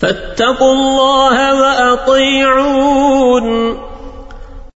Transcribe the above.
فاتقوا الله وأطيعون